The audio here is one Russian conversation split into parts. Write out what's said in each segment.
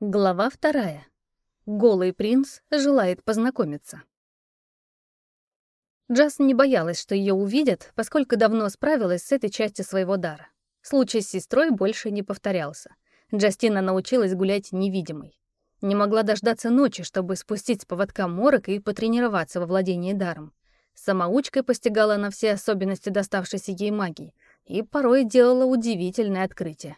Глава вторая. Голый принц желает познакомиться. Джаз не боялась, что ее увидят, поскольку давно справилась с этой частью своего дара. Случай с сестрой больше не повторялся. Джастина научилась гулять невидимой. Не могла дождаться ночи, чтобы спустить с поводка морок и потренироваться во владении даром. Самоучкой постигала она все особенности доставшейся ей магии и порой делала удивительное открытие.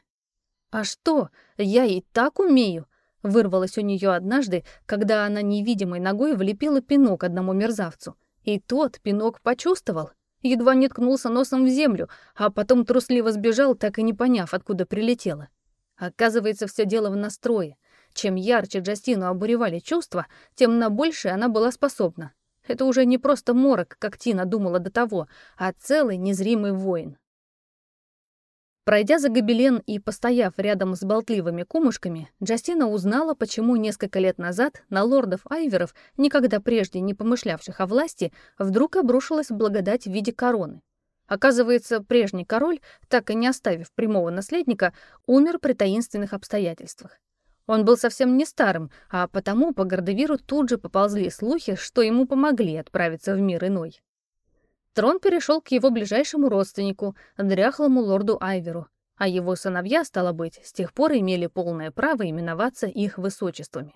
«А что, я и так умею?» Вырвалось у нее однажды, когда она невидимой ногой влепила пинок одному мерзавцу. И тот пинок почувствовал, едва не ткнулся носом в землю, а потом трусливо сбежал, так и не поняв, откуда прилетело. Оказывается, все дело в настрое. Чем ярче Джастину обуревали чувства, тем на большее она была способна. Это уже не просто морок, как Тина думала до того, а целый незримый воин. Пройдя за гобелен и постояв рядом с болтливыми кумушками, Джастина узнала, почему несколько лет назад на лордов Айверов, никогда прежде не помышлявших о власти, вдруг обрушилась благодать в виде короны. Оказывается, прежний король, так и не оставив прямого наследника, умер при таинственных обстоятельствах. Он был совсем не старым, а потому по Гордевиру тут же поползли слухи, что ему помогли отправиться в мир иной. Трон перешел к его ближайшему родственнику, дряхлому лорду Айверу, а его сыновья, стало быть, с тех пор имели полное право именоваться их высочествами.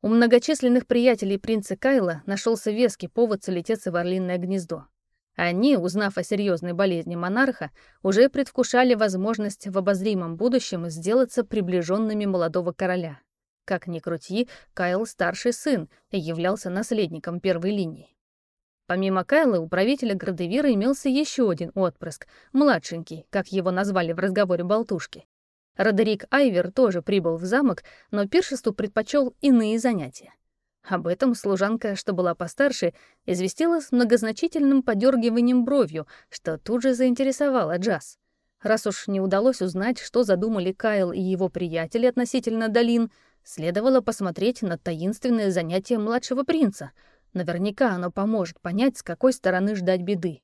У многочисленных приятелей принца Кайла нашелся веский повод солететься в орлиное гнездо. Они, узнав о серьезной болезни монарха, уже предвкушали возможность в обозримом будущем сделаться приближенными молодого короля. Как ни крути, Кайл — старший сын и являлся наследником первой линии. Помимо Кайла, у правителя Градевира имелся еще один отпрыск, младшенький, как его назвали в разговоре болтушки. Родерик Айвер тоже прибыл в замок, но пиршеству предпочел иные занятия. Об этом служанка, что была постарше, известила с многозначительным подергиванием бровью, что тут же заинтересовала Джаз. Раз уж не удалось узнать, что задумали Кайл и его приятели относительно долин, следовало посмотреть на таинственное занятие младшего принца — Наверняка оно поможет понять, с какой стороны ждать беды.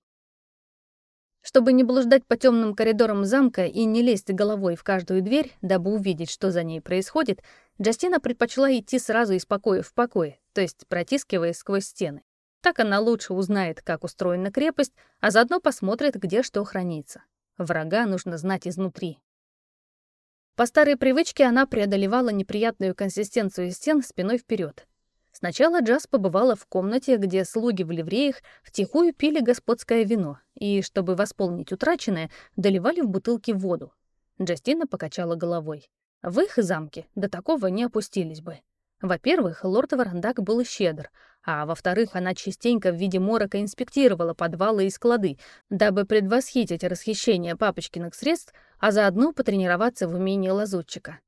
Чтобы не блуждать по темным коридорам замка и не лезть головой в каждую дверь, дабы увидеть, что за ней происходит, Джастина предпочла идти сразу из покоя в покой, то есть протискиваясь сквозь стены. Так она лучше узнает, как устроена крепость, а заодно посмотрит, где что хранится. Врага нужно знать изнутри. По старой привычке она преодолевала неприятную консистенцию стен спиной вперед. Сначала Джаз побывала в комнате, где слуги в ливреях втихую пили господское вино и, чтобы восполнить утраченное, доливали в бутылки воду. Джастина покачала головой. В их замке до такого не опустились бы. Во-первых, лорд Варандак был щедр, а во-вторых, она частенько в виде морока инспектировала подвалы и склады, дабы предвосхитить расхищение папочкиных средств, а заодно потренироваться в умении лазутчика.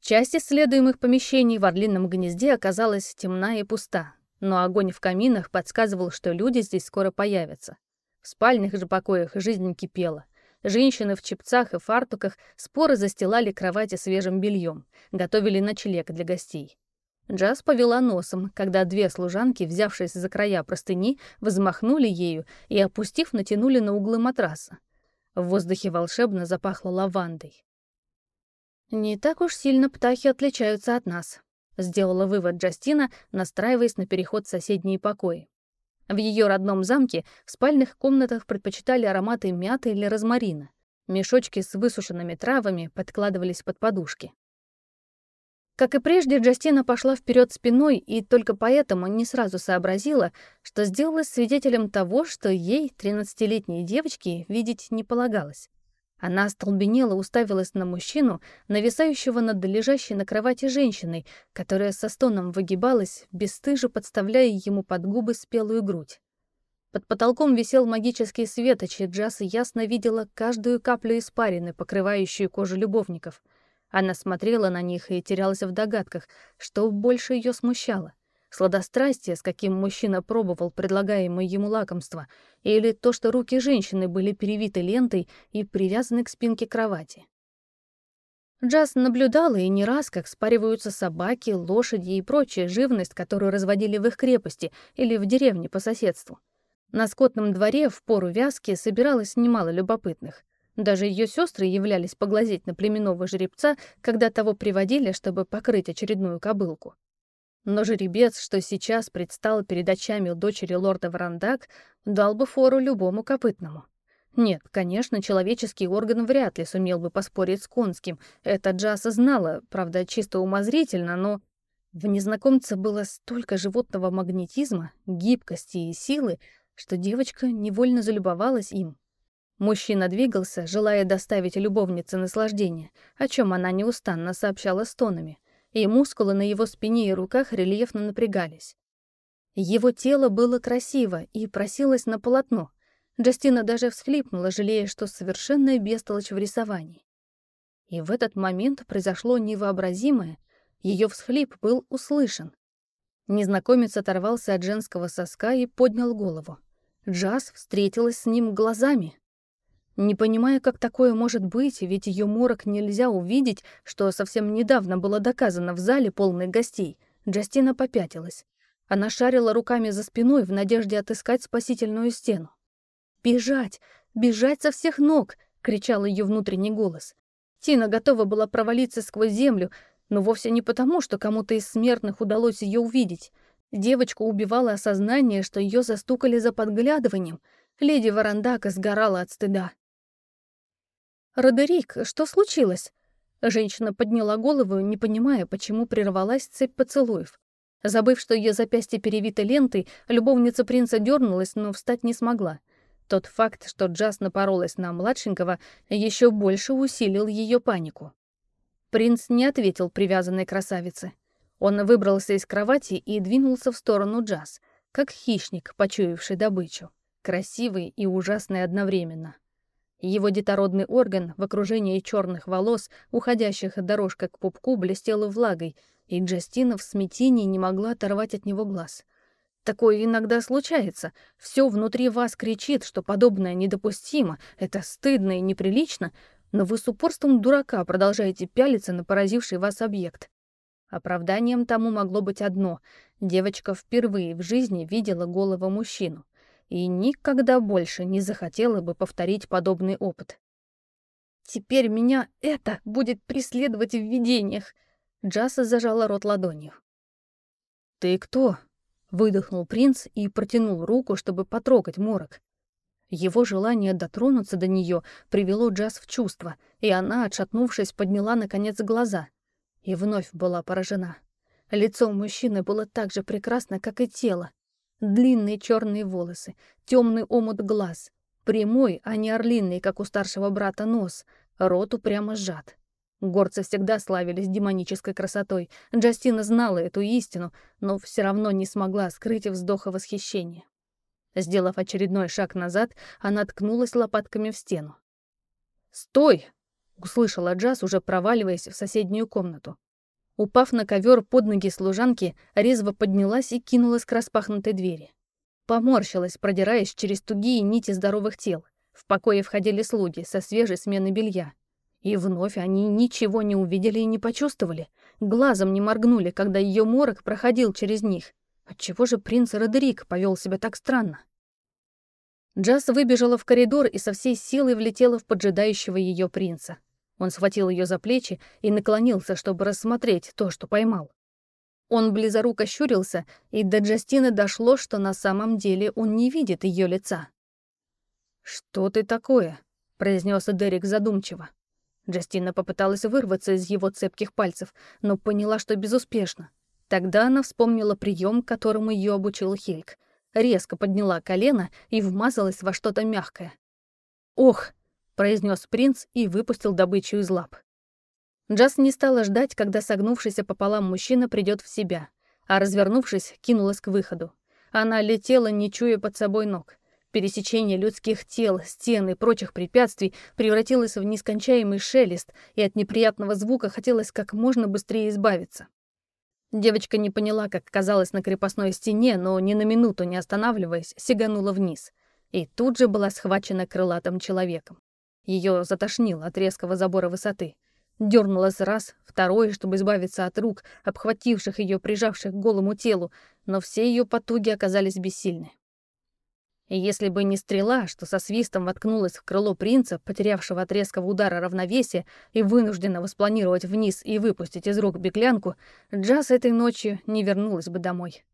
Часть исследуемых помещений в Орлином гнезде оказалась темна и пуста, но огонь в каминах подсказывал, что люди здесь скоро появятся. В спальных же покоях жизнь кипела. Женщины в чепцах и фартуках споры застилали кровати свежим бельем, готовили ночлег для гостей. Джаз повела носом, когда две служанки, взявшись за края простыни, взмахнули ею и, опустив, натянули на углы матраса. В воздухе волшебно запахло лавандой. «Не так уж сильно птахи отличаются от нас», — сделала вывод Джастина, настраиваясь на переход в соседние покои. В ее родном замке в спальных комнатах предпочитали ароматы мяты или розмарина. Мешочки с высушенными травами подкладывались под подушки. Как и прежде, Джастина пошла вперед спиной и только поэтому не сразу сообразила, что сделалась свидетелем того, что ей, 13-летней девочке, видеть не полагалось. Она остолбенела уставилась на мужчину, нависающего над лежащей на кровати женщиной, которая со стоном выгибалась, бесстыже подставляя ему под губы спелую грудь. Под потолком висел магический светоч, и Джаз ясно видела каждую каплю испарины, покрывающую кожу любовников. Она смотрела на них и терялась в догадках, что больше ее смущало. Сладострастие, с каким мужчина пробовал предлагаемое ему лакомство, или то, что руки женщины были перевиты лентой и привязаны к спинке кровати. Джаз наблюдала и не раз, как спариваются собаки, лошади и прочая живность, которую разводили в их крепости или в деревне по соседству. На скотном дворе в пору вязки собиралось немало любопытных. Даже ее сестры являлись поглазеть на племенного жеребца, когда того приводили, чтобы покрыть очередную кобылку. Но жеребец, что сейчас предстал перед очами дочери лорда Врандак, дал бы фору любому копытному. Нет, конечно, человеческий орган вряд ли сумел бы поспорить с конским. Это Джаса знала, правда, чисто умозрительно, но в незнакомце было столько животного магнетизма, гибкости и силы, что девочка невольно залюбовалась им. Мужчина двигался, желая доставить любовнице наслаждение, о чем она неустанно сообщала стонами, и мускулы на его спине и руках рельефно напрягались. Его тело было красиво и просилось на полотно. Джастина даже всхлипнула, жалея, что совершенно бестолочь в рисовании. И в этот момент произошло невообразимое, ее всхлип был услышан. Незнакомец оторвался от женского соска и поднял голову. Джаз встретилась с ним глазами. Не понимая, как такое может быть, ведь ее морок нельзя увидеть, что совсем недавно было доказано в зале полной гостей, Джастина попятилась. Она шарила руками за спиной в надежде отыскать спасительную стену. «Бежать! Бежать со всех ног!» — кричал ее внутренний голос. Тина готова была провалиться сквозь землю, но вовсе не потому, что кому-то из смертных удалось ее увидеть. Девочку убивало осознание, что ее застукали за подглядыванием. Леди Варандака сгорала от стыда. «Родерик, что случилось?» Женщина подняла голову, не понимая, почему прервалась цепь поцелуев. Забыв, что ее запястье перевито лентой, любовница принца дернулась, но встать не смогла. Тот факт, что Джаз напоролась на младшенького, еще больше усилил ее панику. Принц не ответил привязанной красавице. Он выбрался из кровати и двинулся в сторону Джаз, как хищник, почуявший добычу, красивый и ужасный одновременно. Его детородный орган в окружении черных волос, уходящих дорожкой к пупку, блестел влагой, и Джастина в смятении не могла оторвать от него глаз. Такое иногда случается. Все внутри вас кричит, что подобное недопустимо, это стыдно и неприлично, но вы с упорством дурака продолжаете пялиться на поразивший вас объект. Оправданием тому могло быть одно — девочка впервые в жизни видела голого мужчину и никогда больше не захотела бы повторить подобный опыт. «Теперь меня это будет преследовать в видениях!» Джаса зажала рот ладонью. «Ты кто?» — выдохнул принц и протянул руку, чтобы потрогать морок. Его желание дотронуться до нее привело Джаз в чувство, и она, отшатнувшись, подняла, наконец, глаза. И вновь была поражена. Лицо мужчины было так же прекрасно, как и тело. Длинные черные волосы, темный омут глаз, прямой, а не орлиный, как у старшего брата, нос, рот упрямо сжат. Горцы всегда славились демонической красотой. Джастина знала эту истину, но все равно не смогла скрыть вздоха восхищения. Сделав очередной шаг назад, она ткнулась лопатками в стену. «Стой!» — услышала Джаз, уже проваливаясь в соседнюю комнату. Упав на ковер под ноги служанки, резво поднялась и кинулась к распахнутой двери. Поморщилась, продираясь через тугие нити здоровых тел. В покое входили слуги со свежей смены белья. И вновь они ничего не увидели и не почувствовали. Глазом не моргнули, когда ее морок проходил через них. Отчего же принц Родерик повел себя так странно? Джаз выбежала в коридор и со всей силой влетела в поджидающего ее принца. Он схватил ее за плечи и наклонился, чтобы рассмотреть то, что поймал. Он близоруко щурился, и до Джастины дошло, что на самом деле он не видит ее лица. «Что ты такое?» — произнес Дерек задумчиво. Джастина попыталась вырваться из его цепких пальцев, но поняла, что безуспешно. Тогда она вспомнила прием, которому ее обучил Хильк. Резко подняла колено и вмазалась во что-то мягкое. «Ох!» Произнес принц и выпустил добычу из лап. Джаз не стала ждать, когда согнувшийся пополам мужчина придет в себя, а, развернувшись, кинулась к выходу. Она летела, не чуя под собой ног. Пересечение людских тел, стен и прочих препятствий превратилось в нескончаемый шелест, и от неприятного звука хотелось как можно быстрее избавиться. Девочка не поняла, как оказалась на крепостной стене, но ни на минуту не останавливаясь, сиганула вниз. И тут же была схвачена крылатым человеком. Ее затошнило от резкого забора высоты. Дёрнулась раз, второй, чтобы избавиться от рук, обхвативших ее, прижавших к голому телу, но все ее потуги оказались бессильны. И если бы не стрела, что со свистом воткнулась в крыло принца, потерявшего от резкого удара равновесие и вынужденного спланировать вниз и выпустить из рук беглянку, Джаз этой ночью не вернулась бы домой.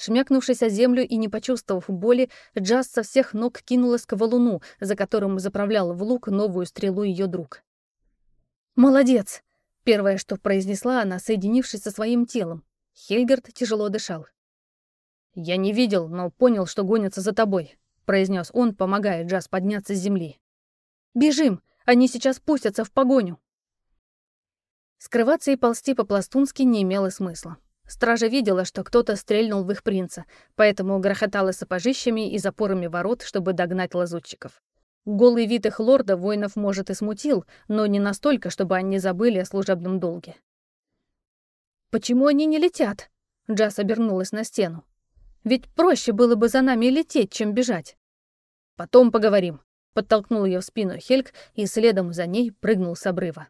Шмякнувшись о землю и не почувствовав боли, Джаз со всех ног кинулась к валуну, за которым заправлял в лук новую стрелу ее друг. «Молодец!» — первое, что произнесла она, соединившись со своим телом. Хельгард тяжело дышал. «Я не видел, но понял, что гонятся за тобой», — произнес он, помогая Джаз подняться с земли. «Бежим! Они сейчас пустятся в погоню!» Скрываться и ползти по-пластунски не имело смысла. Стража видела, что кто-то стрельнул в их принца, поэтому грохотала сапожищами и запорами ворот, чтобы догнать лазутчиков. Голый вид их лорда воинов, может, и смутил, но не настолько, чтобы они забыли о служебном долге. «Почему они не летят?» Джаз обернулась на стену. Ведь проще было бы за нами лететь, чем бежать. Потом поговорим. Подтолкнул ее в спину Хельк и следом за ней прыгнул с обрыва.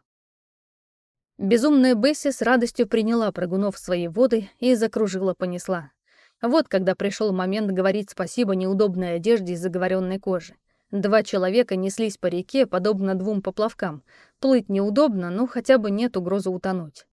Безумная Бесси с радостью приняла прыгунов в свои воды и закружила понесла. Вот когда пришел момент говорить спасибо неудобной одежде из заговоренной кожи. Два человека неслись по реке, подобно двум поплавкам. Плыть неудобно, но хотя бы нет угрозы утонуть.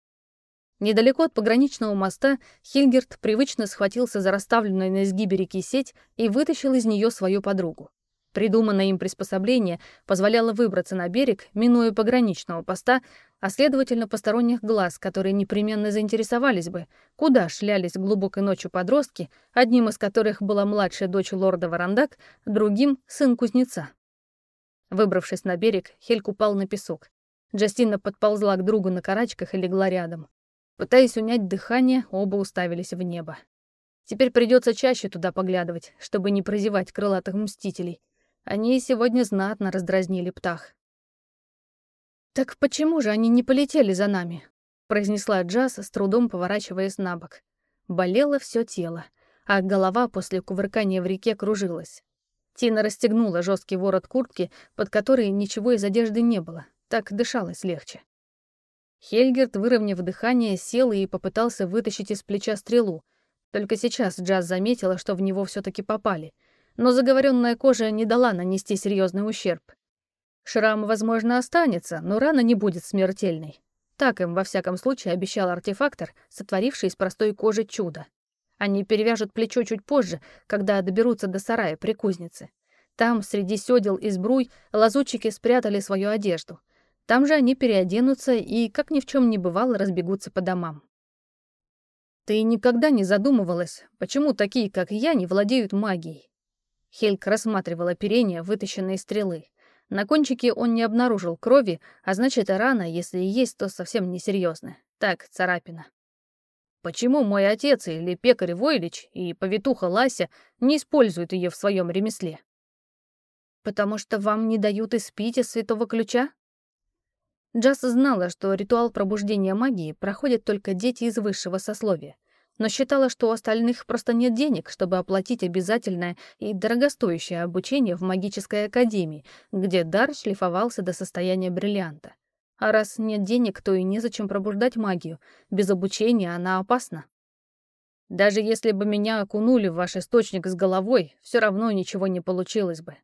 Недалеко от пограничного моста Хильгерт привычно схватился за расставленную на изгибе реки сеть и вытащил из нее свою подругу. Придуманное им приспособление позволяло выбраться на берег, минуя пограничного поста, а следовательно посторонних глаз, которые непременно заинтересовались бы, куда шлялись глубокой ночью подростки, одним из которых была младшая дочь лорда Варандак, другим — сын кузнеца. Выбравшись на берег, Хельк упал на песок. Джастина подползла к другу на карачках и легла рядом. Пытаясь унять дыхание, оба уставились в небо. Теперь придется чаще туда поглядывать, чтобы не прозевать крылатых мстителей. Они сегодня знатно раздразнили птах. «Так почему же они не полетели за нами?» — произнесла Джаз, с трудом поворачиваясь на бок. Болело все тело, а голова после кувыркания в реке кружилась. Тина расстегнула жесткий ворот куртки, под которой ничего из одежды не было. Так дышалось легче. Хельгерт, выровняв дыхание, сел и попытался вытащить из плеча стрелу. Только сейчас Джаз заметила, что в него все таки попали. Но заговоренная кожа не дала нанести серьезный ущерб. Шрам, возможно, останется, но рана не будет смертельной. Так им, во всяком случае, обещал артефактор, сотворивший из простой кожи чудо. Они перевяжут плечо чуть позже, когда доберутся до сарая при кузнице. Там, среди сёдел и сбруй, лазутчики спрятали свою одежду — там же они переоденутся и, как ни в чем не бывало, разбегутся по домам. Ты никогда не задумывалась, почему такие, как я, не владеют магией? Хельк рассматривал оперение, вытащенные стрелы. На кончике он не обнаружил крови, а значит, рана, если и есть, то совсем несерьезная. Так, царапина. Почему мой отец или пекарь Войлич и повитуха Лася не используют ее в своем ремесле? Потому что вам не дают испить из святого ключа? Джаз знала, что ритуал пробуждения магии проходят только дети из высшего сословия, но считала, что у остальных просто нет денег, чтобы оплатить обязательное и дорогостоящее обучение в магической академии, где дар шлифовался до состояния бриллианта. А раз нет денег, то и незачем пробуждать магию. Без обучения она опасна. Даже если бы меня окунули в ваш источник с головой, все равно ничего не получилось бы.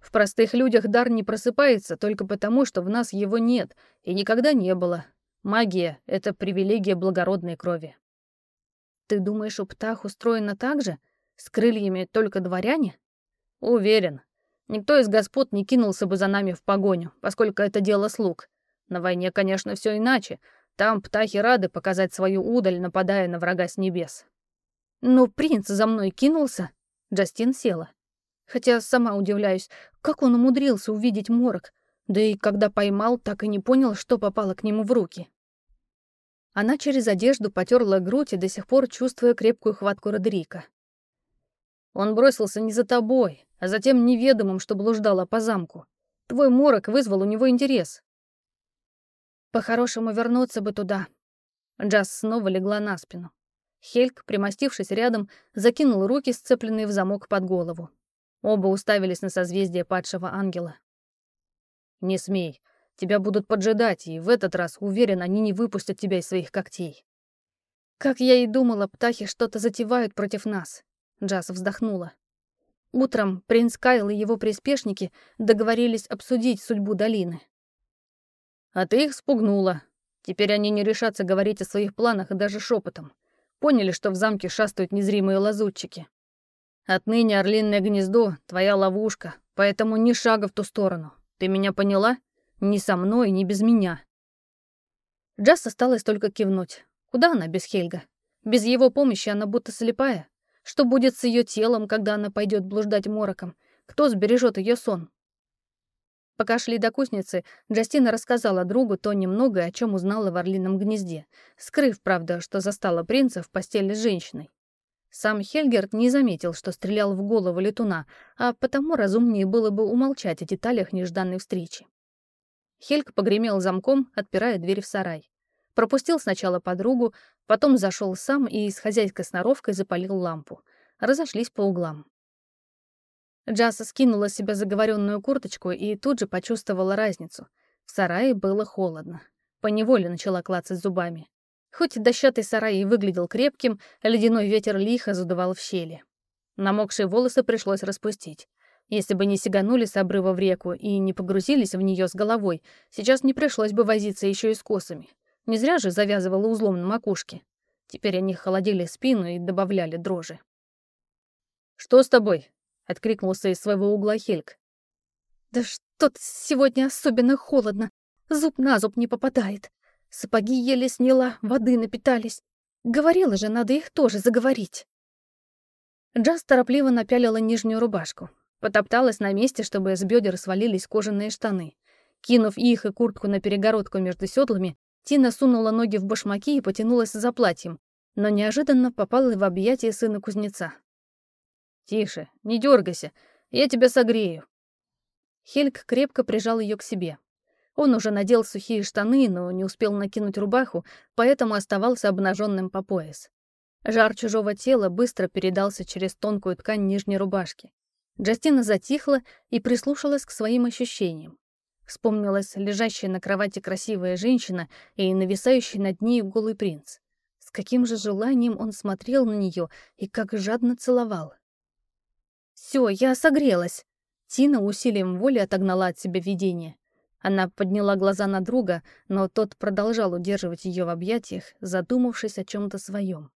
В простых людях дар не просыпается только потому, что в нас его нет и никогда не было. Магия — это привилегия благородной крови. Ты думаешь, у птах устроено так же? С крыльями только дворяне? Уверен. Никто из господ не кинулся бы за нами в погоню, поскольку это дело слуг. На войне, конечно, все иначе. Там птахи рады показать свою удаль, нападая на врага с небес. Но принц за мной кинулся. Джастин села. Хотя сама удивляюсь, как он умудрился увидеть морок, да и когда поймал, так и не понял, что попало к нему в руки. Она через одежду потерла грудь и до сих пор чувствуя крепкую хватку Родерика. Он бросился не за тобой, а за тем неведомым, что блуждало по замку. Твой морок вызвал у него интерес. По-хорошему вернуться бы туда. Джаз снова легла на спину. Хельк, примостившись рядом, закинул руки, сцепленные в замок под голову. Оба уставились на созвездие падшего ангела. «Не смей. Тебя будут поджидать, и в этот раз, уверен, они не выпустят тебя из своих когтей». «Как я и думала, птахи что-то затевают против нас», — Джаз вздохнула. Утром принц Кайл и его приспешники договорились обсудить судьбу долины. А ты их спугнула. Теперь они не решатся говорить о своих планах даже шепотом. Поняли, что в замке шастают незримые лазутчики. Отныне орлиное гнездо — твоя ловушка, поэтому ни шага в ту сторону. Ты меня поняла? Ни со мной, ни без меня. Джаз осталось только кивнуть. Куда она без Хельга? Без его помощи она будто слепая. Что будет с ее телом, когда она пойдет блуждать мороком? Кто сбережет ее сон? Пока шли до кузницы, Джастина рассказала другу то немногое, о чем узнала в орлином гнезде, скрыв, правда, что застала принца в постели с женщиной. Сам Хельгерт не заметил, что стрелял в голову летуна, а потому разумнее было бы умолчать о деталях нежданной встречи. Хельг погремел замком, отпирая дверь в сарай. Пропустил сначала подругу, потом зашел сам и с хозяйской сноровкой запалил лампу. Разошлись по углам. Джаса скинула с себя заговоренную курточку и тут же почувствовала разницу. В сарае было холодно. Поневоле начала клацать зубами. Хоть дощатый сарай и выглядел крепким, ледяной ветер лихо задувал в щели. Намокшие волосы пришлось распустить. Если бы не сиганули с обрыва в реку и не погрузились в нее с головой, сейчас не пришлось бы возиться еще и с косами. Не зря же завязывала узлом на макушке. Теперь они холодили спину и добавляли дрожи. «Что с тобой?» — откликнулся из своего угла Хельк. «Да что-то сегодня особенно холодно. Зуб на зуб не попадает. Сапоги еле сняла, воды напитались. Говорила же, надо их тоже заговорить». Джаз торопливо напялила нижнюю рубашку. Потопталась на месте, чтобы с бедер свалились кожаные штаны. Кинув их и куртку на перегородку между седлами, Тина сунула ноги в башмаки и потянулась за платьем, но неожиданно попала в объятия сына кузнеца. «Тише, не дергайся, я тебя согрею». Хельг крепко прижал ее к себе. Он уже надел сухие штаны, но не успел накинуть рубаху, поэтому оставался обнаженным по пояс. Жар чужого тела быстро передался через тонкую ткань нижней рубашки. Джастина затихла и прислушалась к своим ощущениям. Вспомнилась лежащая на кровати красивая женщина и нависающий над ней голый принц. С каким же желанием он смотрел на нее и как жадно целовал. «Все, я согрелась!» Тина усилием воли отогнала от себя видение. Она подняла глаза на друга, но тот продолжал удерживать ее в объятиях, задумавшись о чем-то своем.